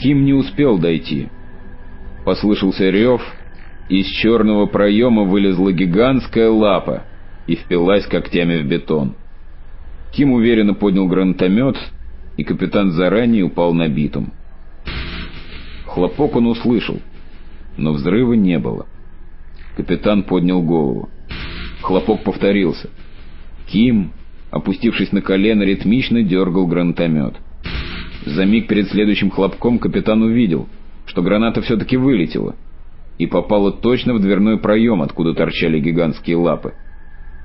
Ким не успел дойти. Послышался рев, из черного проема вылезла гигантская лапа и впилась когтями в бетон. Ким уверенно поднял гранатомет, и капитан заранее упал на битум. Хлопок он услышал, но взрыва не было. Капитан поднял голову. Хлопок повторился. Ким, опустившись на колено, ритмично дергал гранатомет. За миг перед следующим хлопком капитан увидел, что граната все-таки вылетела и попала точно в дверной проем, откуда торчали гигантские лапы.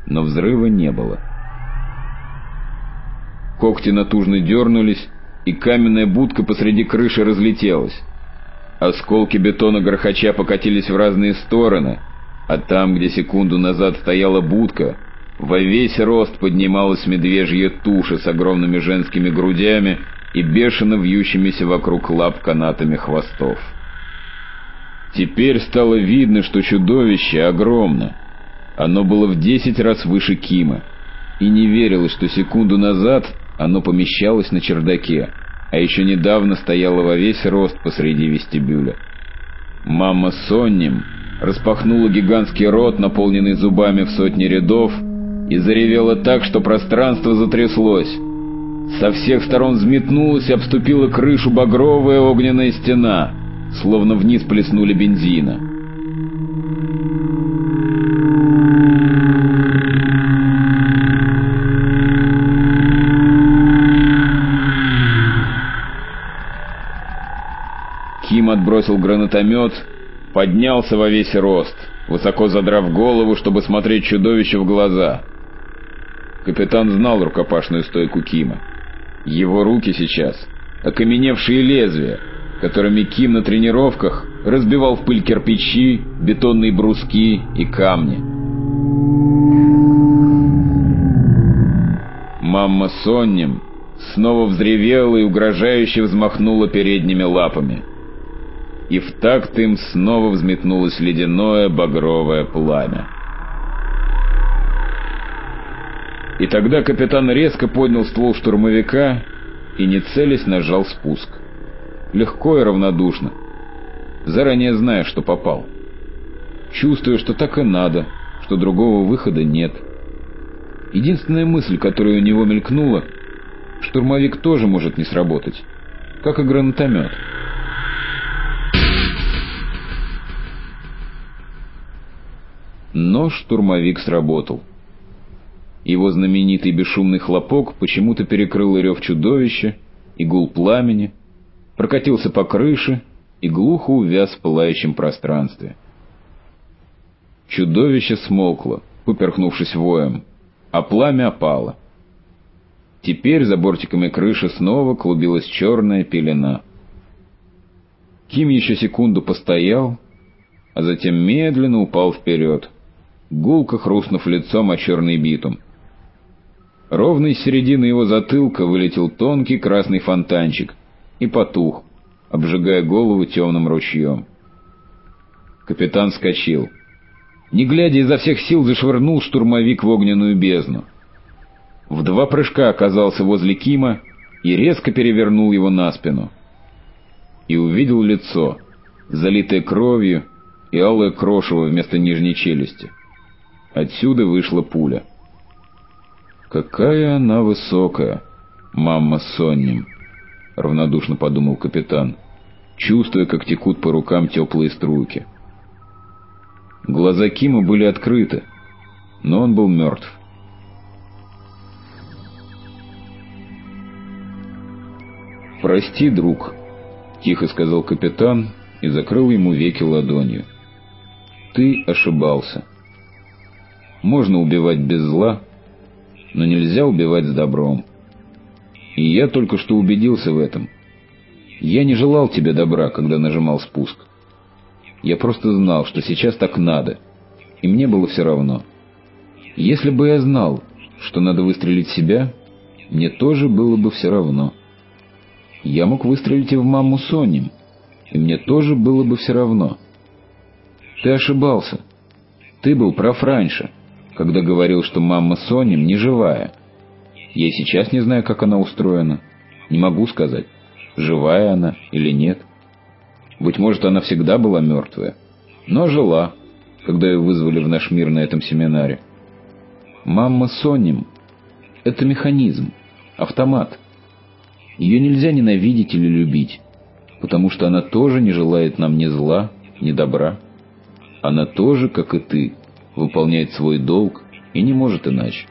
Но взрыва не было. Когти натужно дернулись, и каменная будка посреди крыши разлетелась. Осколки бетона грохоча покатились в разные стороны, а там, где секунду назад стояла будка, во весь рост поднималась медвежья туша с огромными женскими грудями и бешено вьющимися вокруг лап канатами хвостов. Теперь стало видно, что чудовище огромно. Оно было в десять раз выше Кима, и не верилось, что секунду назад оно помещалось на чердаке, а еще недавно стояло во весь рост посреди вестибюля. Мама Сонним распахнула гигантский рот, наполненный зубами в сотни рядов, и заревела так, что пространство затряслось. Со всех сторон взметнулась и обступила крышу багровая огненная стена, словно вниз плеснули бензина. Ким отбросил гранатомет, поднялся во весь рост, высоко задрав голову, чтобы смотреть чудовищу в глаза. Капитан знал рукопашную стойку Кима. Его руки сейчас — окаменевшие лезвия, которыми Ким на тренировках разбивал в пыль кирпичи, бетонные бруски и камни. Мамма Сонним снова взревела и угрожающе взмахнула передними лапами — и в такт им снова взметнулось ледяное багровое пламя. И тогда капитан резко поднял ствол штурмовика и, не целясь, нажал спуск. Легко и равнодушно, заранее зная, что попал. Чувствуя, что так и надо, что другого выхода нет. Единственная мысль, которая у него мелькнула, штурмовик тоже может не сработать, как и гранатомет. Но штурмовик сработал. Его знаменитый бесшумный хлопок почему-то перекрыл рев чудовища и гул пламени, прокатился по крыше и глухо увяз в пылающем пространстве. Чудовище смолкло, поперхнувшись воем, а пламя опало. Теперь за бортиками крыши снова клубилась черная пелена. Ким еще секунду постоял, а затем медленно упал вперед — гулко хрустнув лицом о черный битум. Ровно из середины его затылка вылетел тонкий красный фонтанчик и потух, обжигая голову темным ручьем. Капитан скочил. Не глядя изо всех сил, зашвырнул штурмовик в огненную бездну. В два прыжка оказался возле Кима и резко перевернул его на спину. И увидел лицо, залитое кровью и алое крошево вместо нижней челюсти. Отсюда вышла пуля. «Какая она высокая, мама Сонним!» — равнодушно подумал капитан, чувствуя, как текут по рукам теплые струйки. Глаза Кима были открыты, но он был мертв. «Прости, друг», — тихо сказал капитан и закрыл ему веки ладонью. «Ты ошибался». Можно убивать без зла, но нельзя убивать с добром. И я только что убедился в этом. Я не желал тебе добра, когда нажимал спуск. Я просто знал, что сейчас так надо, и мне было все равно. Если бы я знал, что надо выстрелить себя, мне тоже было бы все равно. Я мог выстрелить и в маму Соним, и мне тоже было бы все равно. Ты ошибался. Ты был прав раньше когда говорил, что мама Соним не живая. Я сейчас не знаю, как она устроена. Не могу сказать. живая она или нет. Быть может, она всегда была мертвая, но жила, когда ее вызвали в наш мир на этом семинаре. Мамма Соним — это механизм, автомат. Ее нельзя ненавидеть или любить, потому что она тоже не желает нам ни зла, ни добра. Она тоже, как и ты, выполняет свой долг и не может иначе.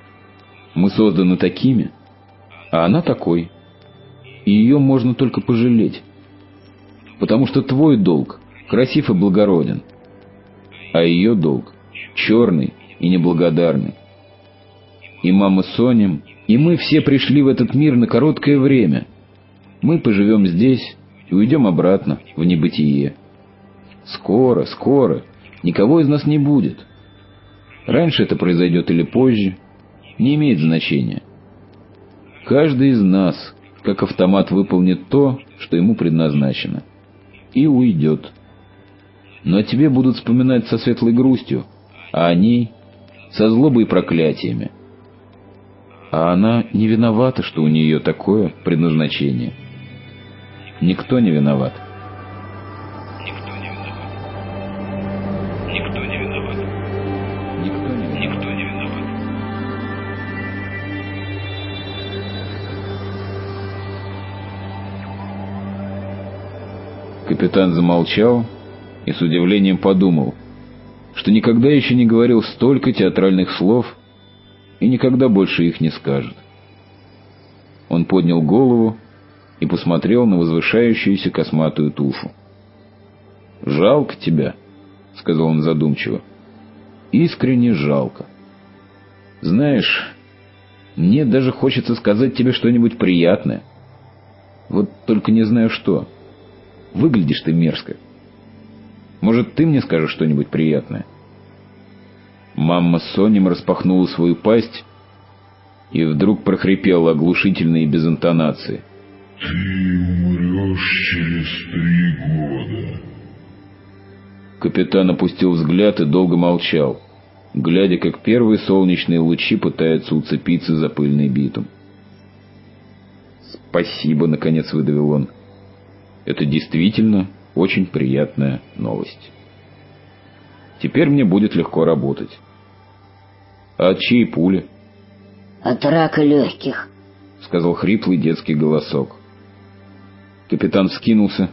Мы созданы такими, а она такой. И ее можно только пожалеть. Потому что твой долг красив и благороден, а ее долг черный и неблагодарный. И мама Сонем, и мы все пришли в этот мир на короткое время. Мы поживем здесь и уйдем обратно в небытие. Скоро, скоро, никого из нас не будет. Раньше это произойдет или позже, не имеет значения. Каждый из нас, как автомат, выполнит то, что ему предназначено, и уйдет. Но о тебе будут вспоминать со светлой грустью, а они — со злобой и проклятиями. А она не виновата, что у нее такое предназначение. Никто не виноват. Капитан замолчал и с удивлением подумал, что никогда еще не говорил столько театральных слов и никогда больше их не скажет. Он поднял голову и посмотрел на возвышающуюся косматую тушу. «Жалко тебя», — сказал он задумчиво. «Искренне жалко. Знаешь, мне даже хочется сказать тебе что-нибудь приятное. Вот только не знаю что». Выглядишь ты мерзко. Может, ты мне скажешь что-нибудь приятное?» Мама с Сонем распахнула свою пасть и вдруг прохрипела оглушительно и без интонации. «Ты умрешь через три года». Капитан опустил взгляд и долго молчал, глядя, как первые солнечные лучи пытаются уцепиться за пыльный битум. «Спасибо», — наконец выдавил он. Это действительно очень приятная новость. Теперь мне будет легко работать. А от чьей пули? От рака легких, сказал хриплый детский голосок. Капитан вскинулся.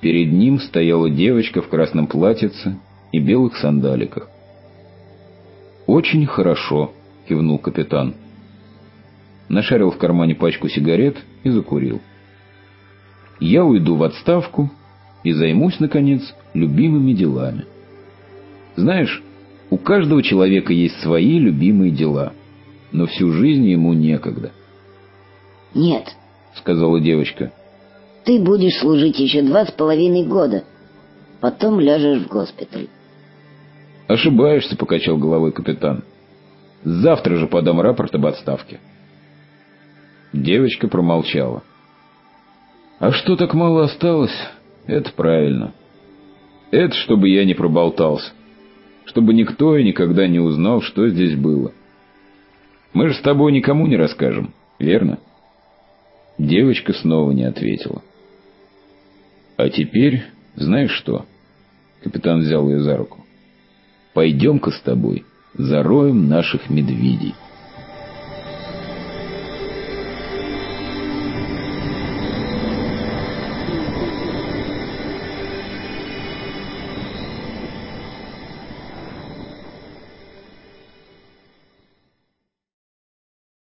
Перед ним стояла девочка в красном платьице и белых сандаликах. «Очень хорошо», — кивнул капитан. Нашарил в кармане пачку сигарет и закурил я уйду в отставку и займусь, наконец, любимыми делами. Знаешь, у каждого человека есть свои любимые дела, но всю жизнь ему некогда. «Нет», — сказала девочка. «Ты будешь служить еще два с половиной года, потом ляжешь в госпиталь». «Ошибаешься», — покачал головой капитан. «Завтра же подам рапорт об отставке». Девочка промолчала. А что так мало осталось, это правильно. Это чтобы я не проболтался. Чтобы никто и никогда не узнал, что здесь было. Мы же с тобой никому не расскажем, верно? Девочка снова не ответила. А теперь, знаешь что? Капитан взял ее за руку. Пойдем-ка с тобой зароем наших медведей.